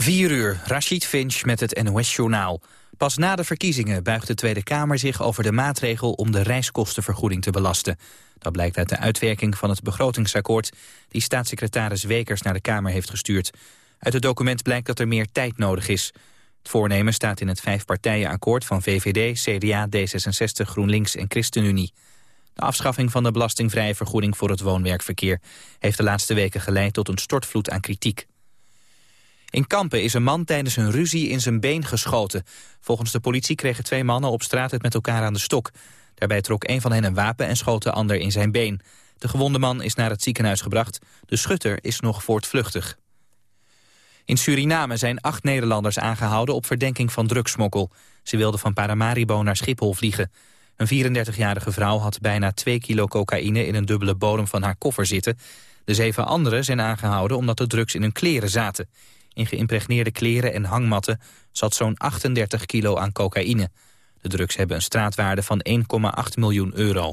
4 uur, Rashid Finch met het NOS-journaal. Pas na de verkiezingen buigt de Tweede Kamer zich over de maatregel om de reiskostenvergoeding te belasten. Dat blijkt uit de uitwerking van het begrotingsakkoord die staatssecretaris Wekers naar de Kamer heeft gestuurd. Uit het document blijkt dat er meer tijd nodig is. Het voornemen staat in het vijfpartijenakkoord van VVD, CDA, D66, GroenLinks en ChristenUnie. De afschaffing van de belastingvrije vergoeding voor het woon-werkverkeer heeft de laatste weken geleid tot een stortvloed aan kritiek. In Kampen is een man tijdens een ruzie in zijn been geschoten. Volgens de politie kregen twee mannen op straat het met elkaar aan de stok. Daarbij trok een van hen een wapen en schoot de ander in zijn been. De gewonde man is naar het ziekenhuis gebracht. De schutter is nog voortvluchtig. In Suriname zijn acht Nederlanders aangehouden op verdenking van drugsmokkel. Ze wilden van Paramaribo naar Schiphol vliegen. Een 34-jarige vrouw had bijna 2 kilo cocaïne in een dubbele bodem van haar koffer zitten. De zeven anderen zijn aangehouden omdat de drugs in hun kleren zaten. In geïmpregneerde kleren en hangmatten zat zo'n 38 kilo aan cocaïne. De drugs hebben een straatwaarde van 1,8 miljoen euro.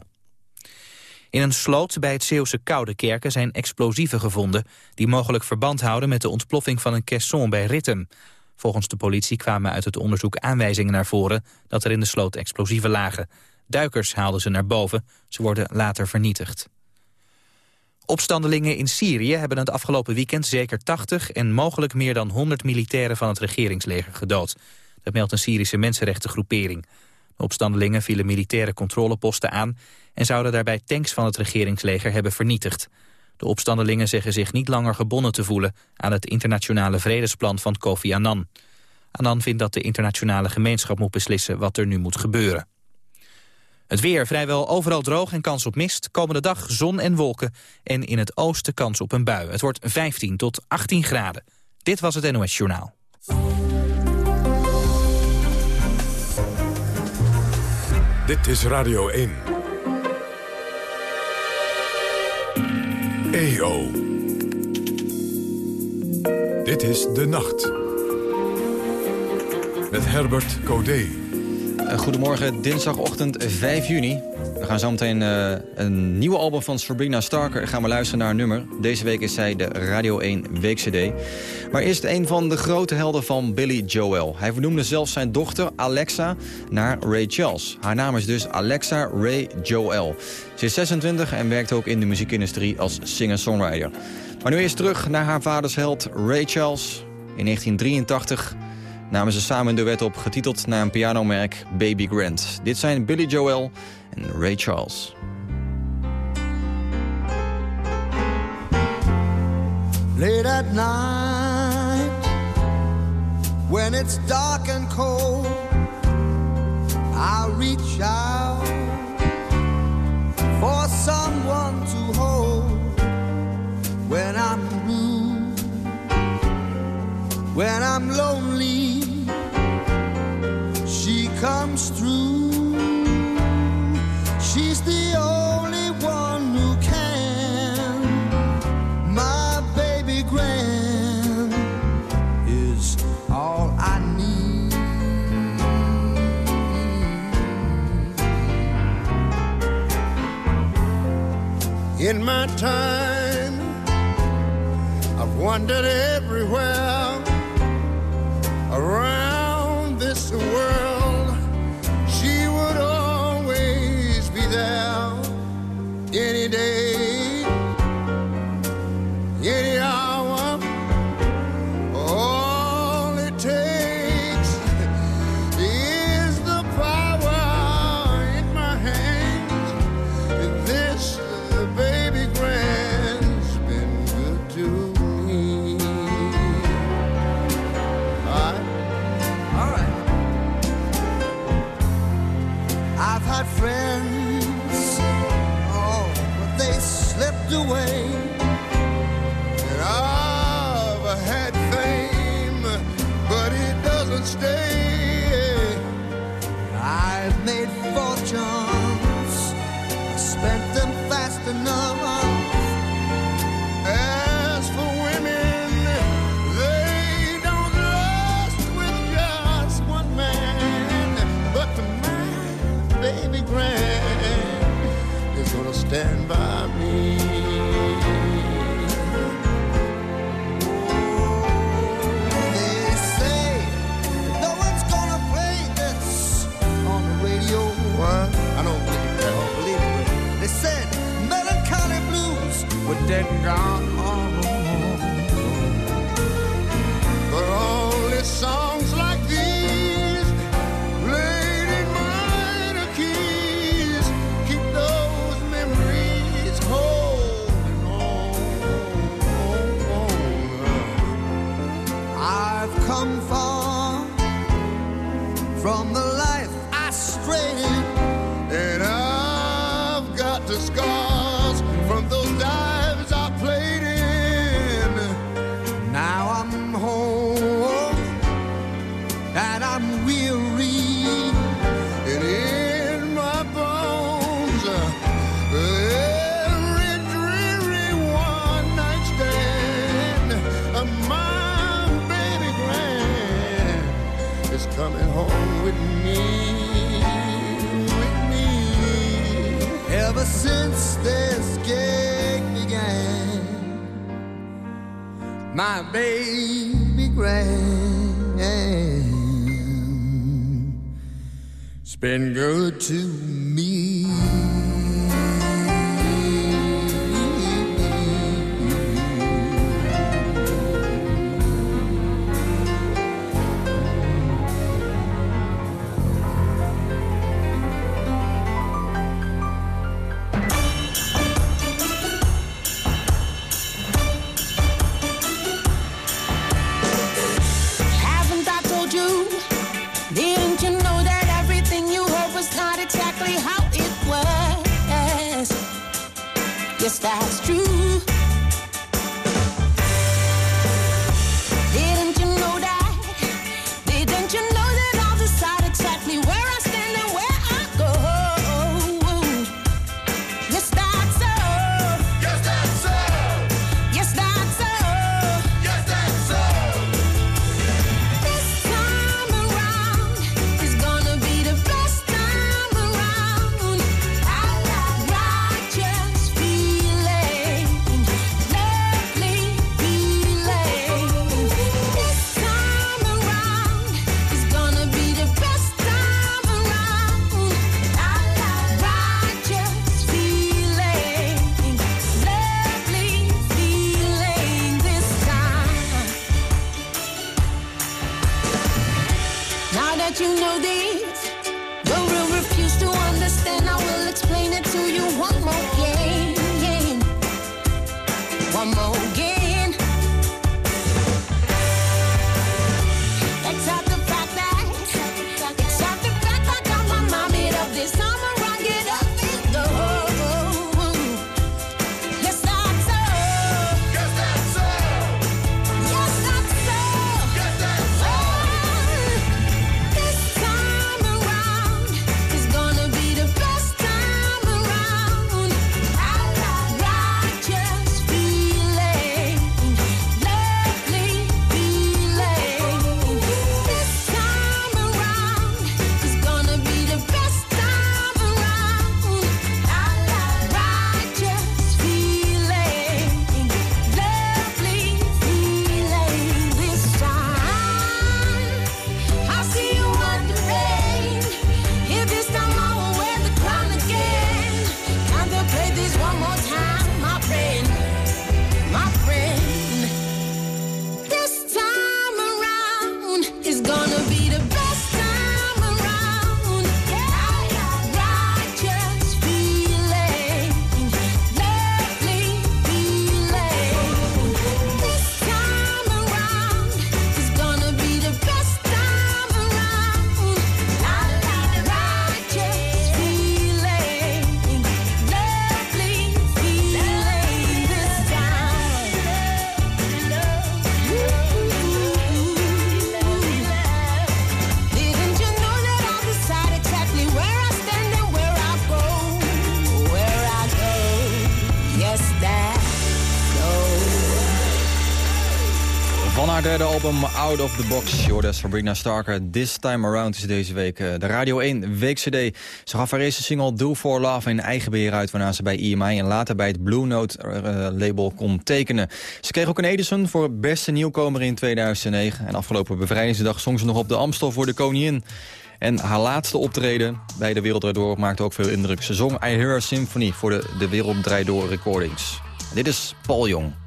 In een sloot bij het Zeeuwse Koude zijn explosieven gevonden... die mogelijk verband houden met de ontploffing van een caisson bij Rittem. Volgens de politie kwamen uit het onderzoek aanwijzingen naar voren... dat er in de sloot explosieven lagen. Duikers haalden ze naar boven. Ze worden later vernietigd. Opstandelingen in Syrië hebben het afgelopen weekend zeker 80 en mogelijk meer dan 100 militairen van het regeringsleger gedood. Dat meldt een Syrische mensenrechtengroepering. De opstandelingen vielen militaire controleposten aan en zouden daarbij tanks van het regeringsleger hebben vernietigd. De opstandelingen zeggen zich niet langer gebonden te voelen aan het internationale vredesplan van Kofi Annan. Annan vindt dat de internationale gemeenschap moet beslissen wat er nu moet gebeuren. Het weer vrijwel overal droog en kans op mist. Komende dag zon en wolken. En in het oosten kans op een bui. Het wordt 15 tot 18 graden. Dit was het NOS Journaal. Dit is Radio 1. EO. Dit is De Nacht. Met Herbert Codé. Eh, goedemorgen, dinsdagochtend 5 juni. We gaan zo meteen uh, een nieuwe album van Sabrina Starker. Gaan we luisteren naar een nummer. Deze week is zij de Radio 1 Week-CD. Maar eerst een van de grote helden van Billy Joel. Hij vernoemde zelfs zijn dochter Alexa naar Ray Charles. Haar naam is dus Alexa Ray Joel. Ze is 26 en werkt ook in de muziekindustrie als singer-songwriter. Maar nu eerst terug naar haar vaders held Ray Charles. In 1983 namen ze samen een duet op, getiteld naar een pianomerk Baby Grant. Dit zijn Billy Joel en Ray Charles. Late at night When it's dark and cold I'll reach out For someone to hold When I'm When I'm lonely she comes through. She's the only one who can. My baby grand is all I need. In my time, I've wandered everywhere Right. But only songs like these, played in minor keys, keep those memories holding on. I've come far from the life I strayed, and I've got to scar. My baby grand. It's been good to album Out of the Box, Jordas Sabrina Starker. This Time Around is deze week eh, de Radio 1 Week CD. Ze gaf haar eerste single Do For Love in eigen beheer uit... waarna ze bij EMI en later bij het Blue Note eh, label kon tekenen. Ze kreeg ook een Edison voor beste nieuwkomer in 2009. En afgelopen bevrijdingsdag zong ze nog op de Amstel voor de koningin. En haar laatste optreden bij De Wereld Draait Door maakte ook veel indruk. Ze zong I Hear Symphony voor de De Wereld Draait Door recordings. Dit is Paul Jong.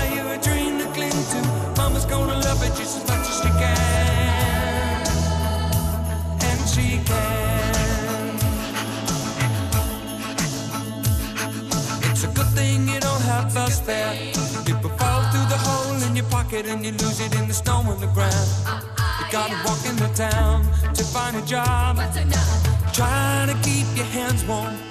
gonna love it just as much as she can. And she can. It's a good thing you don't have us there. People fall through the hole in your pocket and you lose it in the snow on the ground. You gotta walk in the town to find a job. Trying to keep your hands warm.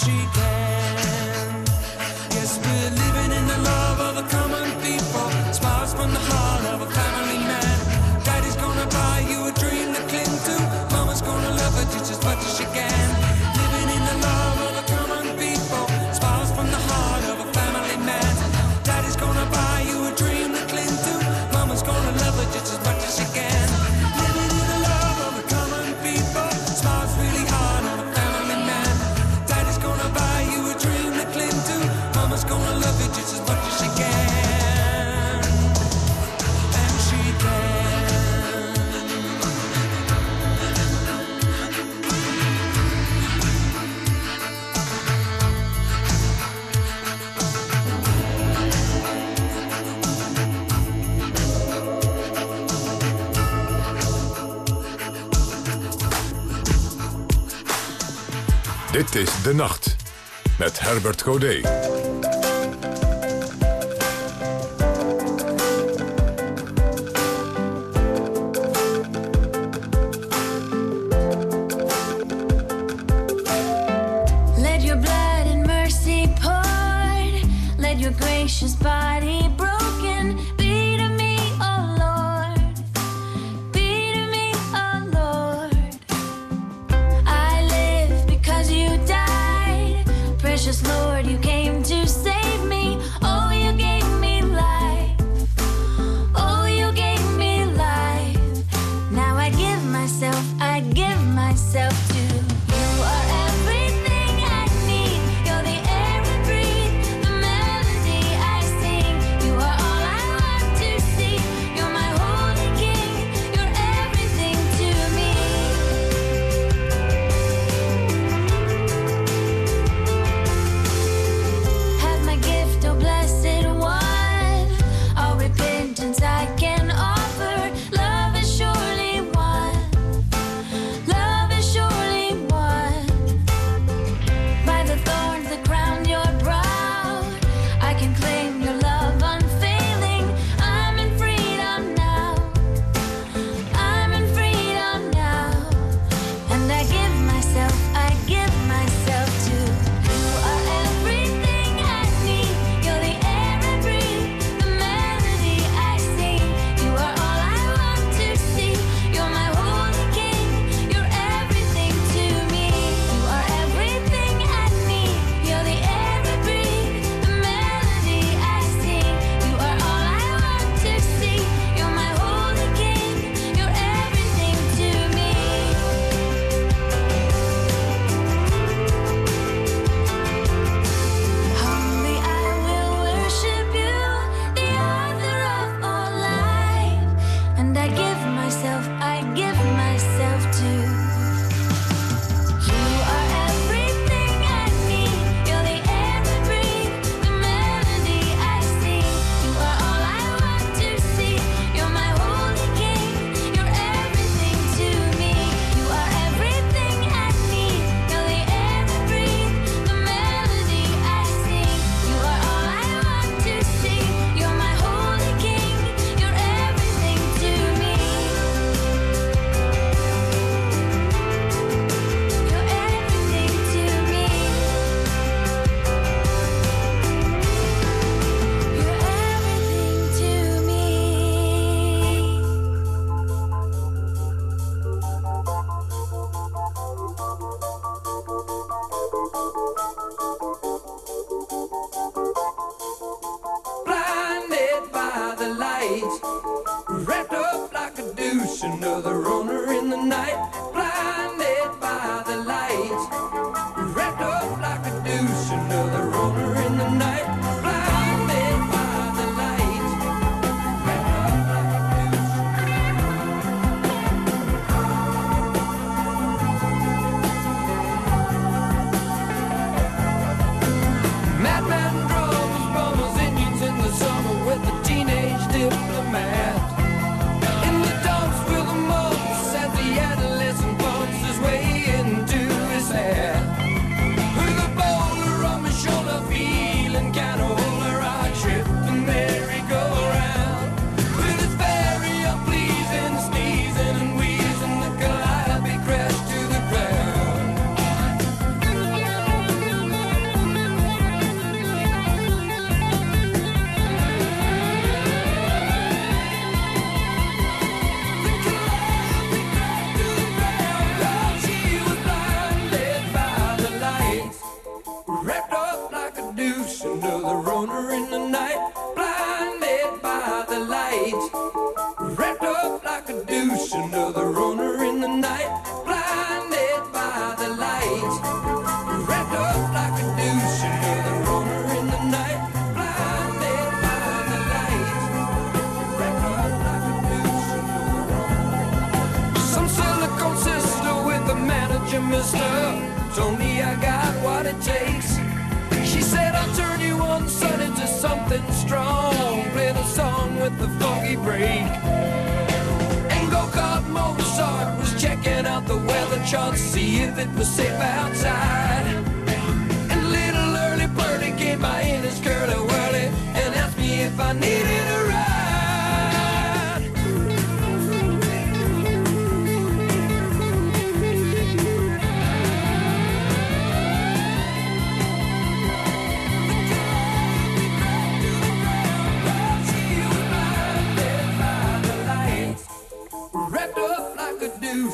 She can. Dit is De Nacht met Herbert Godet.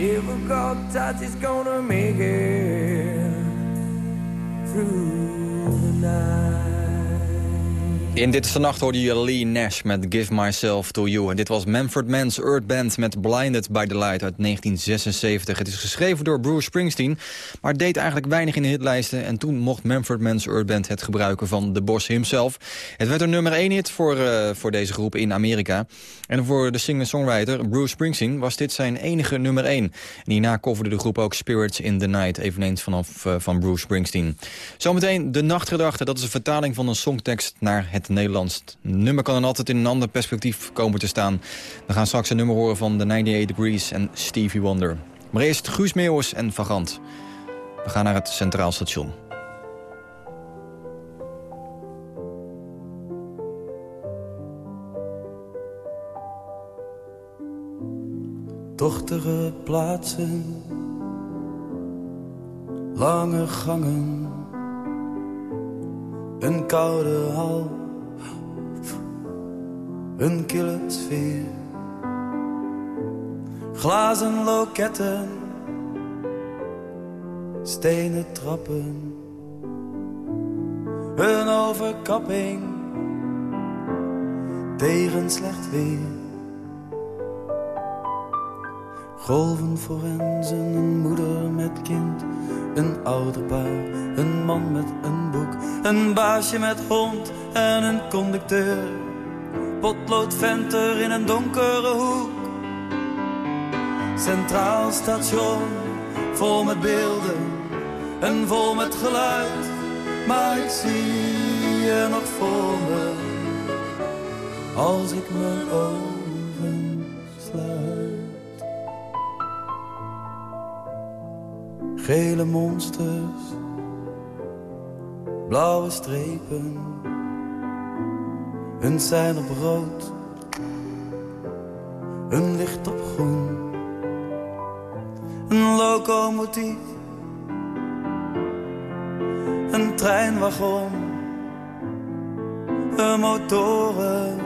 never got touch. She's gonna make it In Dit is de Nacht hoorde je Lee Nash met Give Myself To You. En dit was Manfred Mann's Earth Band met Blinded by the Light uit 1976. Het is geschreven door Bruce Springsteen, maar deed eigenlijk weinig in de hitlijsten. En toen mocht Manfred Mann's Earth Band het gebruiken van de Boss himself. Het werd een nummer 1 hit voor, eh, voor deze groep in Amerika. En voor de singer-songwriter Bruce Springsteen was dit zijn enige nummer 1. En hierna coverde de groep ook Spirits in the Night, eveneens vanaf eh, van Bruce Springsteen. Zometeen De Nachtgedachte, dat is een vertaling van een songtekst naar het Nederlands. Het nummer kan dan altijd in een ander perspectief komen te staan. We gaan straks een nummer horen van The 98 Degrees en Stevie Wonder. Maar eerst Guus Meeuwis en Vagant. We gaan naar het Centraal Station. Dochtige plaatsen, lange gangen, een koude hal, een kille sfeer. Glazen loketten, stenen trappen, een overkapping tegen slecht weer. Golven forensen, een moeder met kind, een ouderpaar, een man met een boek, een baasje met hond en een conducteur. Potloodventer in een donkere hoek. Centraal station, vol met beelden en vol met geluid. Maar ik zie je nog voor me, als ik mijn ogen sluit. Gele monsters, blauwe strepen, hun zijn op rood, hun licht op groen. Een locomotief, een treinwagon, een motoren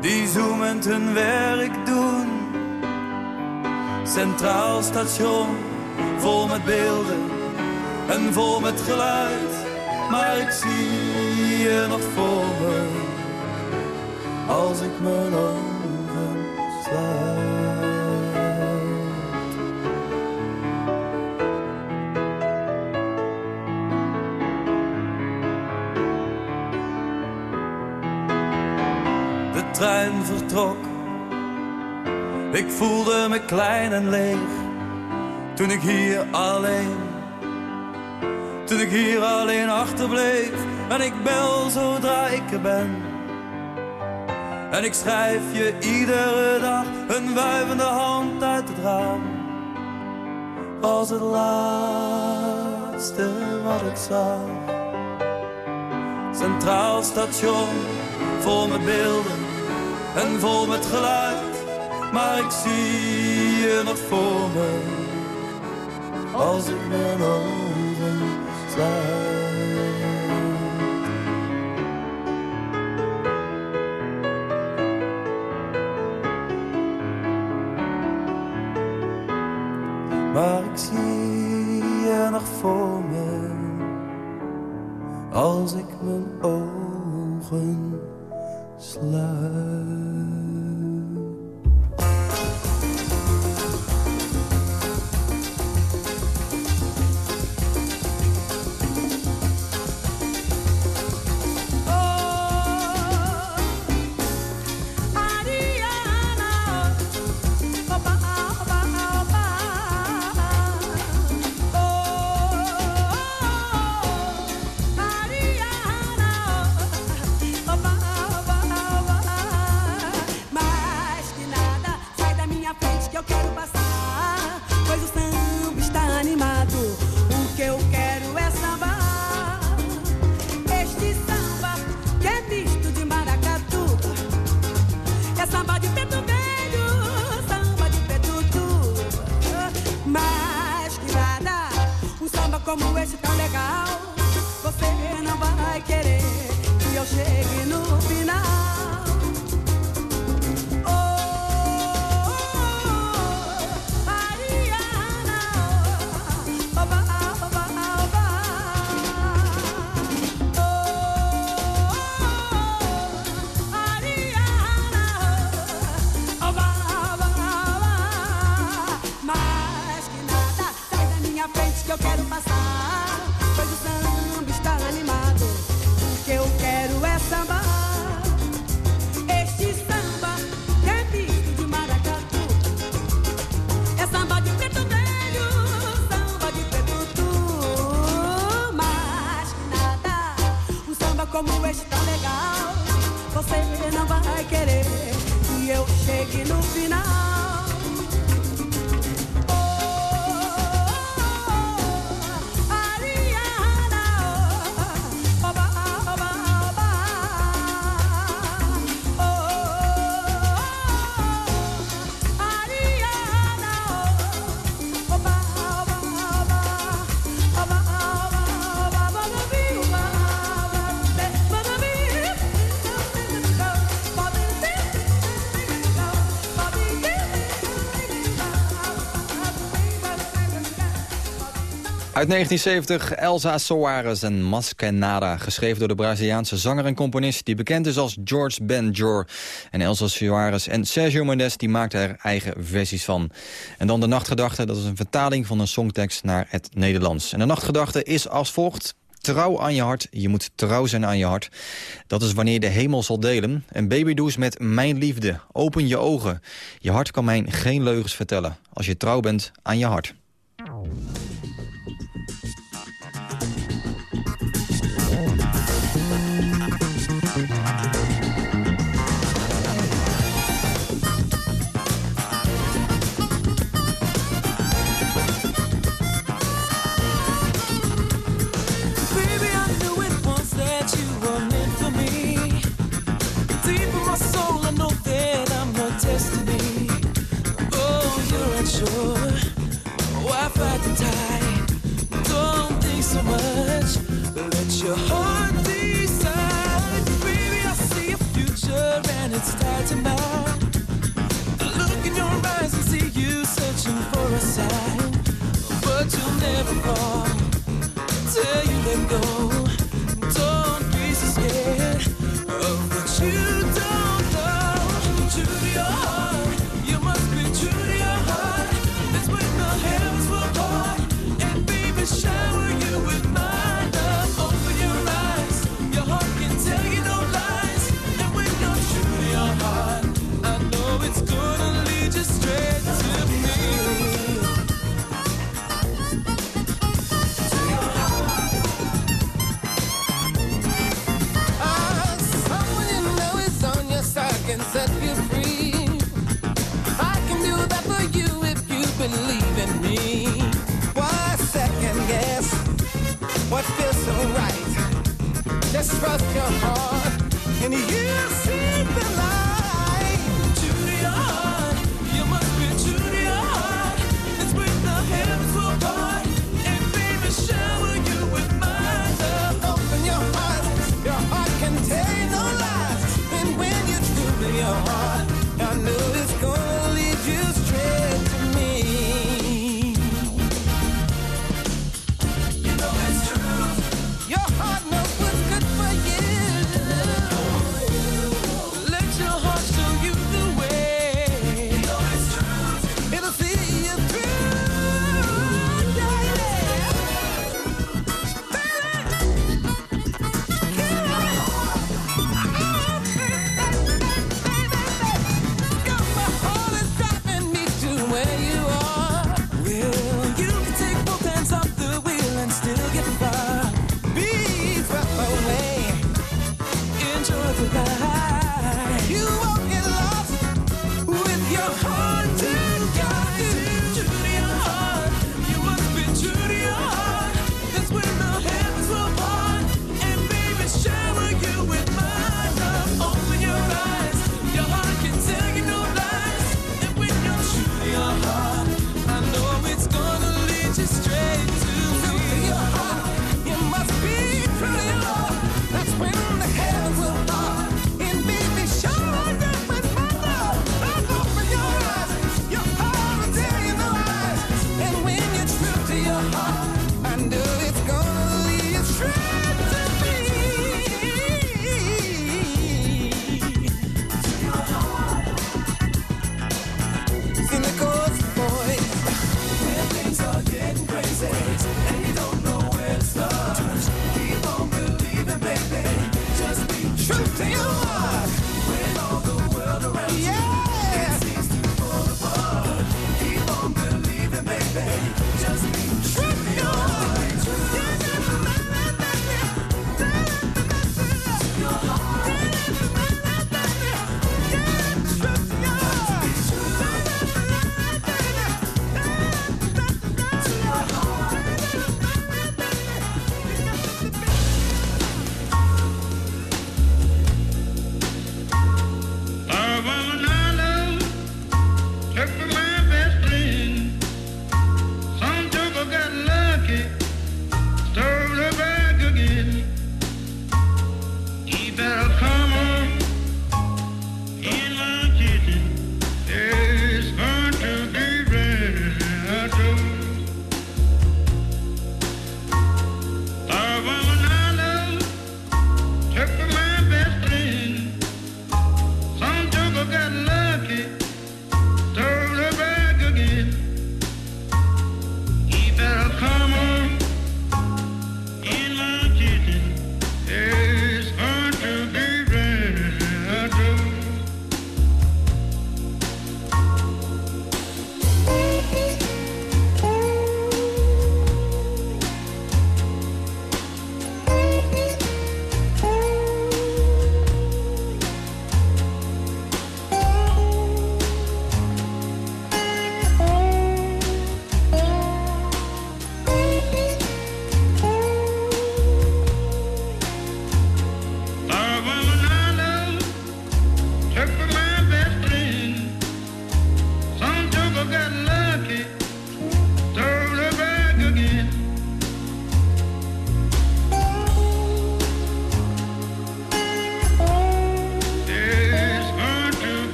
die zoemend hun werk doen. Centraal station, vol met beelden en vol met geluid. Maar ik zie me, als ik mijn ogen sluit. De trein vertrok. Ik voelde me klein en leeg. Toen ik hier alleen. Toen ik hier alleen achterbleef. En ik bel zodra ik er ben. En ik schrijf je iedere dag een wuivende hand uit het raam. Was het laatste wat ik zag. Centraal station, vol met beelden en vol met geluid. Maar ik zie je nog voor me, als ik mijn ogen voor me, als ik mijn ogen chegue no final. Não vai querer que eu chegue no final. Uit 1970 Elsa Soares en Mascanada. Geschreven door de Braziliaanse zanger en componist... die bekend is als George Benjor. En Elsa Soares en Sergio Mendes die maakten er eigen versies van. En dan de Nachtgedachte, dat is een vertaling van een songtekst naar het Nederlands. En de Nachtgedachte is als volgt... trouw aan je hart. Je moet trouw zijn aan je hart. Dat is wanneer de hemel zal delen. En Baby Does met Mijn Liefde. Open je ogen. Je hart kan mij geen leugens vertellen. Als je trouw bent aan je hart.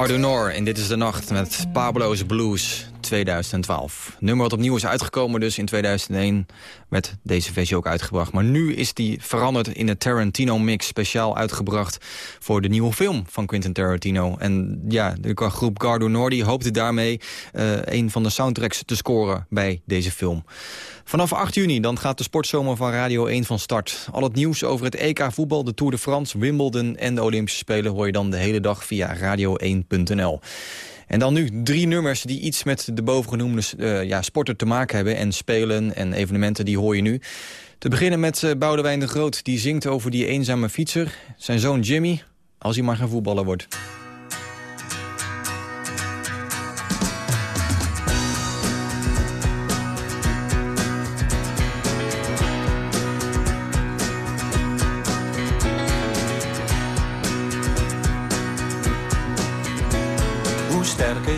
Gardonor en dit is de nacht met Pablo's Blues 2012. Nummer wat opnieuw is uitgekomen dus in 2001 werd deze versie ook uitgebracht. Maar nu is die veranderd in de Tarantino mix speciaal uitgebracht voor de nieuwe film van Quentin Tarantino. En ja, de groep Gardonor die hoopte daarmee eh, een van de soundtracks te scoren bij deze film. Vanaf 8 juni dan gaat de sportzomer van Radio 1 van start. Al het nieuws over het EK voetbal, de Tour de France, Wimbledon en de Olympische Spelen... hoor je dan de hele dag via radio1.nl. En dan nu drie nummers die iets met de bovengenoemde uh, ja, sporten te maken hebben... en spelen en evenementen, die hoor je nu. Te beginnen met uh, Boudewijn de Groot, die zingt over die eenzame fietser. Zijn zoon Jimmy, als hij maar geen voetballer wordt.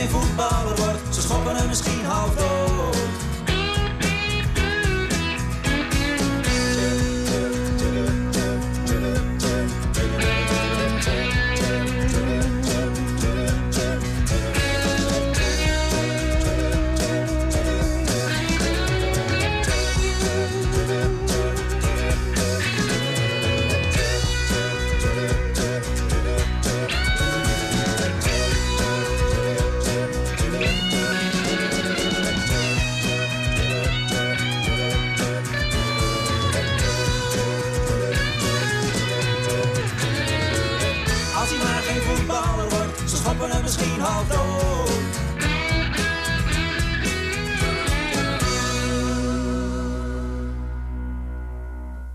playing football,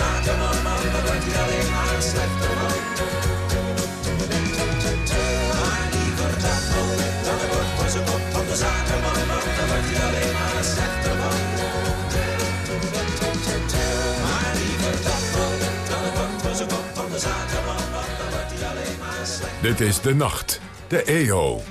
alleen maar alleen maar dat alleen maar Dit is De Nacht, de EO.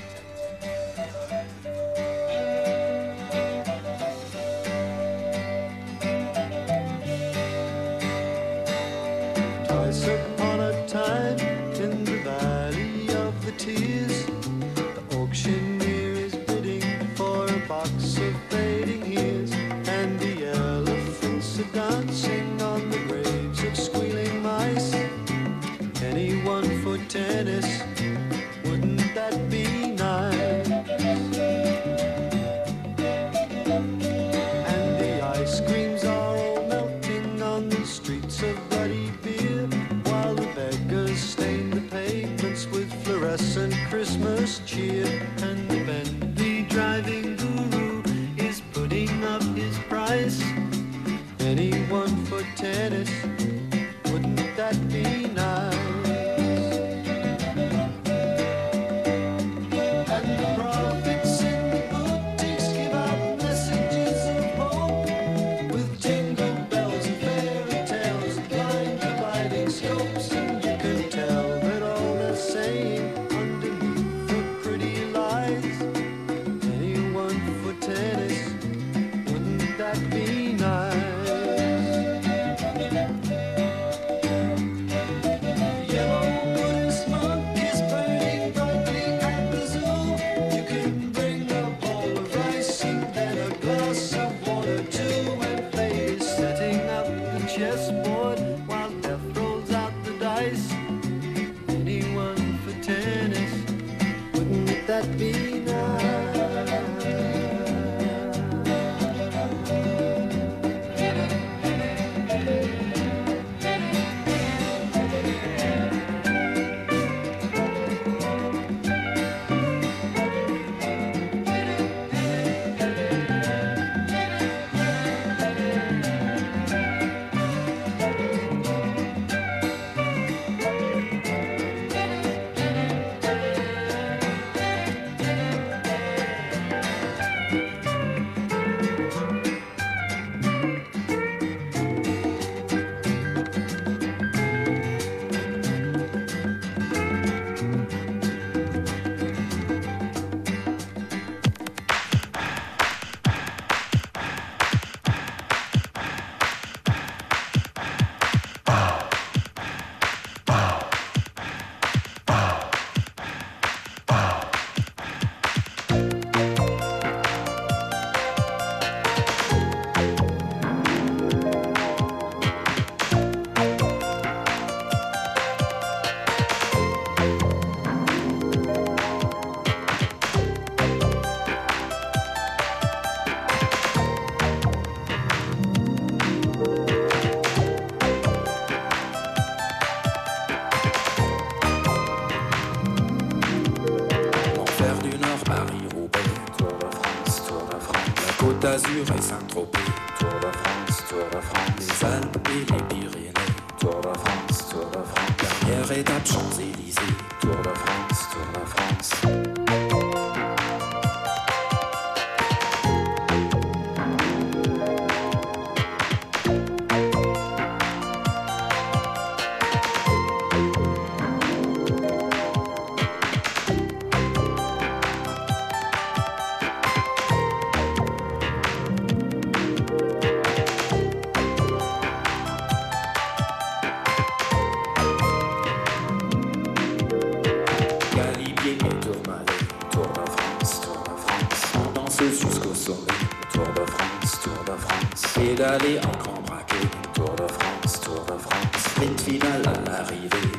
c'est d'aller en grand braquet. Tour de France, Tour de France, sprint final à l'arrivée.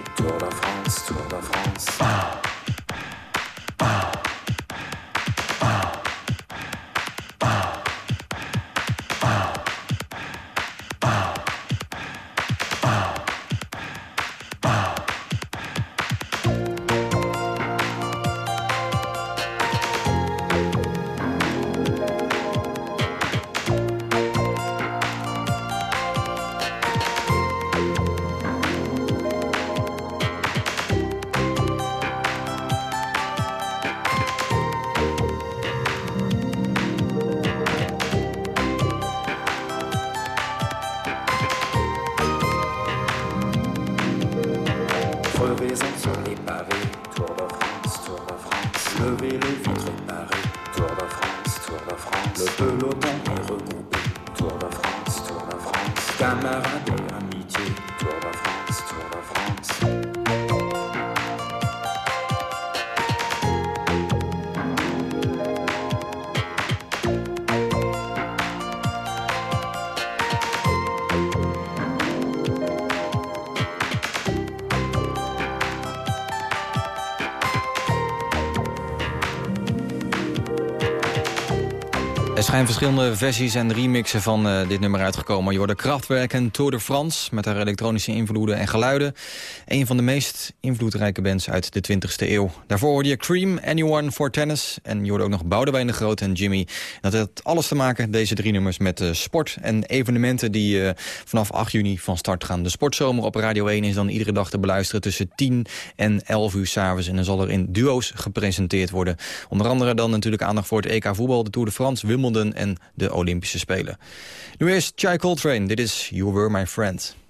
Zijn verschillende versies en remixen van eh, dit nummer uitgekomen. Je hoorde Kraftwerk en Tour de France met haar elektronische invloeden en geluiden. Een van de meest invloedrijke bands uit de 20e eeuw. Daarvoor hoorde je Cream, Anyone for Tennis en je hoorde ook nog Boudewijn de Groot en Jimmy. Dat had alles te maken, deze drie nummers, met eh, sport en evenementen die eh, vanaf 8 juni van start gaan. De Sportzomer op Radio 1 is dan iedere dag te beluisteren tussen 10 en 11 uur s'avonds. En dan zal er in duo's gepresenteerd worden. Onder andere dan natuurlijk aandacht voor het EK voetbal, de Tour de France, Wimbledon en de Olympische Spelen. Nu eerst Chai Coltrane, dit is You Were My Friend.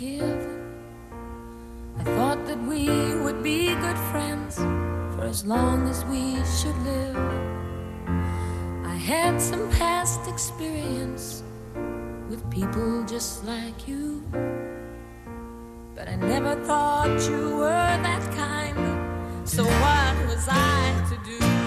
I thought that we would be good friends for as long as we should live. I had some past experience with people just like you. But I never thought you were that kind. So what was I to do?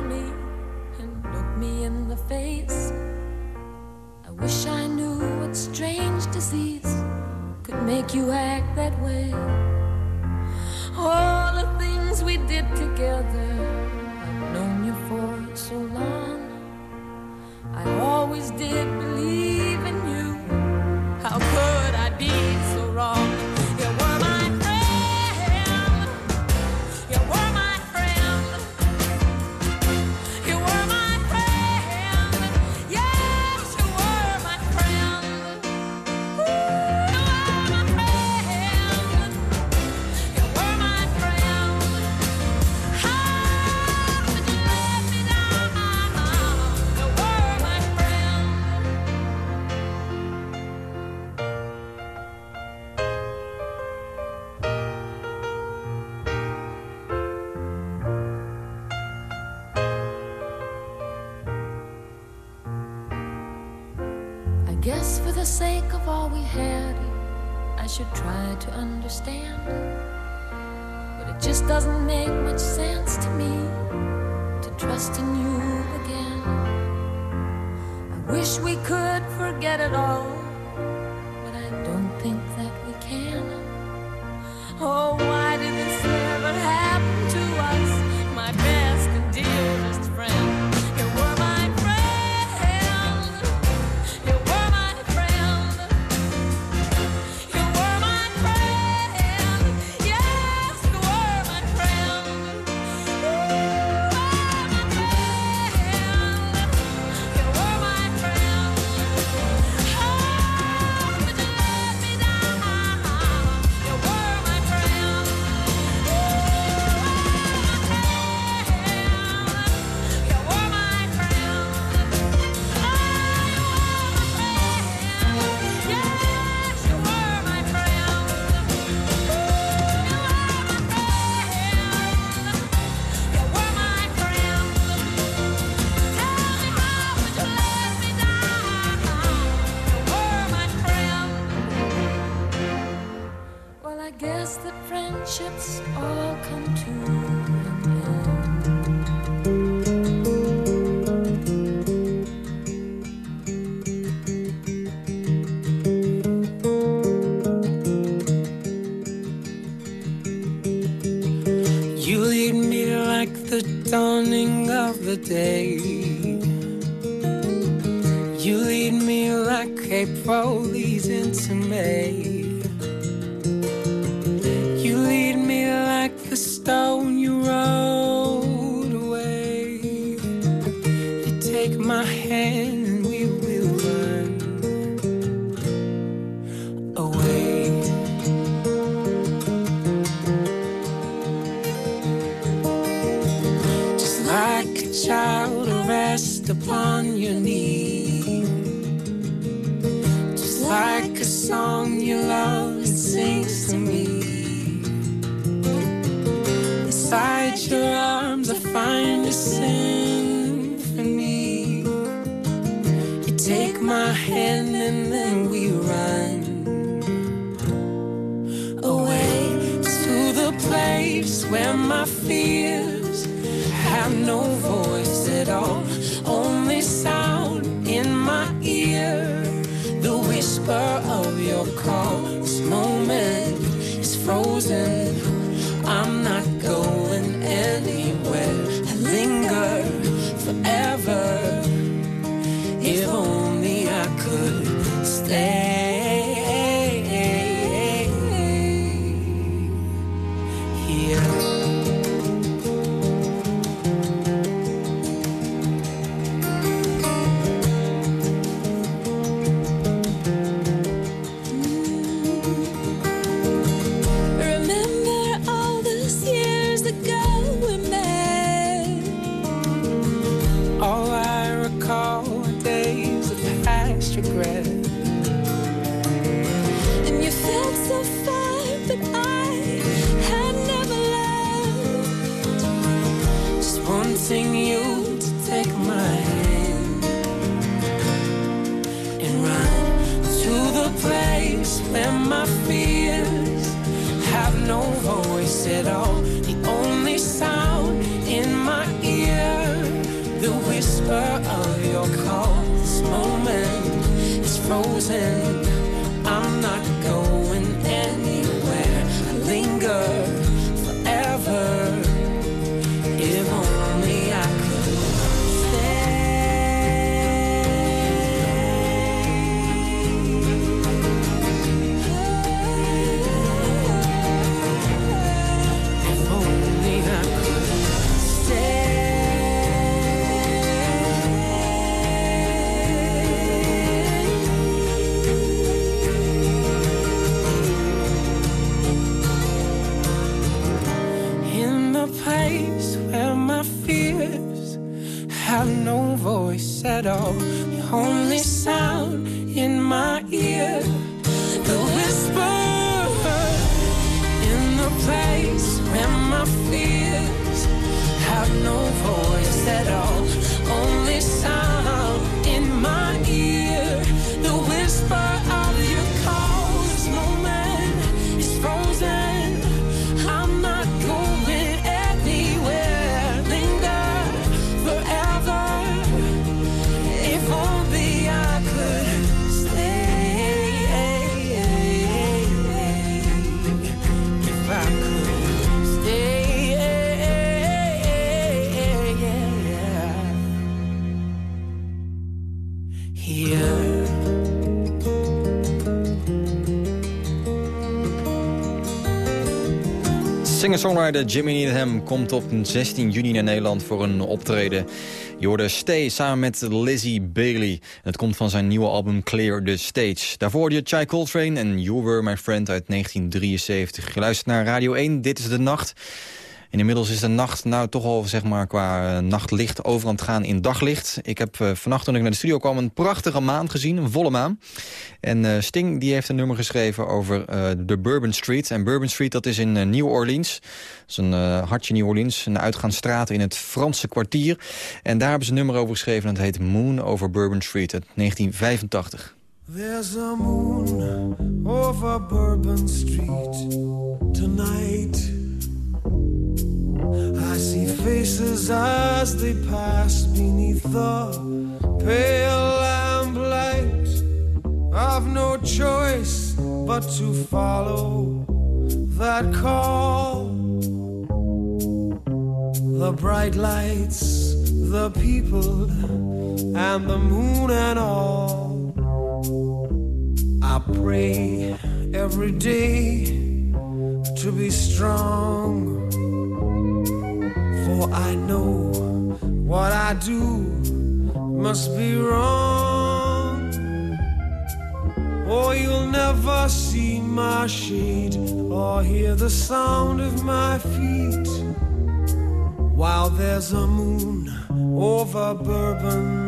me. I guess that friendships all come to an end. You lead me like the dawning of the day. Singer-songwriter Jimmy Needham komt op 16 juni naar Nederland voor een optreden. Je hoorde Stay samen met Lizzie Bailey. Het komt van zijn nieuwe album Clear the Stage. Daarvoor je Chai Coltrane en You Were My Friend uit 1973. Je luistert naar Radio 1, Dit is de Nacht. En inmiddels is de nacht nou toch al zeg maar, qua eh, nachtlicht over aan het gaan in daglicht. Ik heb eh, vannacht toen ik naar de studio kwam een prachtige maan gezien, een volle maan. En eh, Sting die heeft een nummer geschreven over de Bourbon Street. En Bourbon Street dat is in New Orleans. Dat is een hartje New Orleans, een uitgaansstraat in het Franse kwartier. En daar hebben ze een nummer over geschreven en dat heet Moon over Bourbon Street uit 1985. There's a moon over Bourbon Street tonight. I see faces as they pass beneath the pale lamplight. I've no choice but to follow that call. The bright lights, the people, and the moon and all. I pray every day to be strong. I know what I do must be wrong. Or you'll never see my shade or hear the sound of my feet. While there's a moon over Bourbon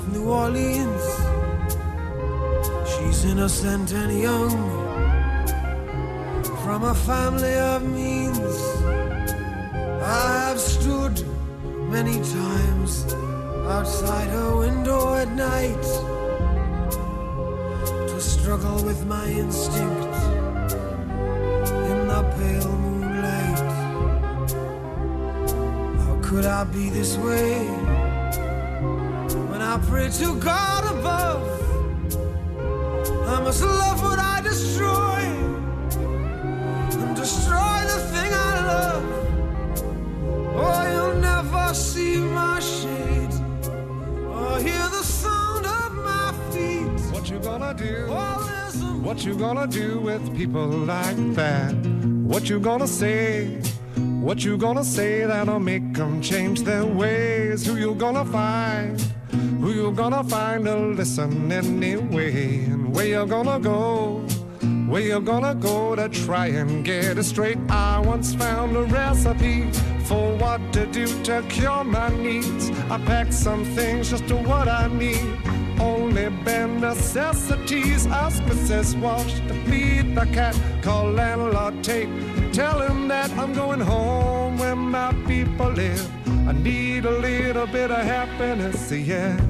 of New Orleans. She's innocent and young from a family of means. I have stood many times outside her window at night to struggle with my instinct in the pale moonlight. How could I be this way pray to God above? I must love what I destroy and destroy the thing I love. Oh, you'll never see my shade or hear the sound of my feet. What you gonna do? What you gonna do with people like that? What you gonna say? What you gonna say that'll make them change their ways? Who you gonna find? Gonna find a listen anyway? And where you gonna go? Where you gonna go to try and get it straight? I once found a recipe for what to do to cure my needs. I packed some things just to what I need. Only bare necessities. Ask Mrs. Walsh to feed the cat. Call landlord tape. Tell him that I'm going home where my people live. I need a little bit of happiness, yeah.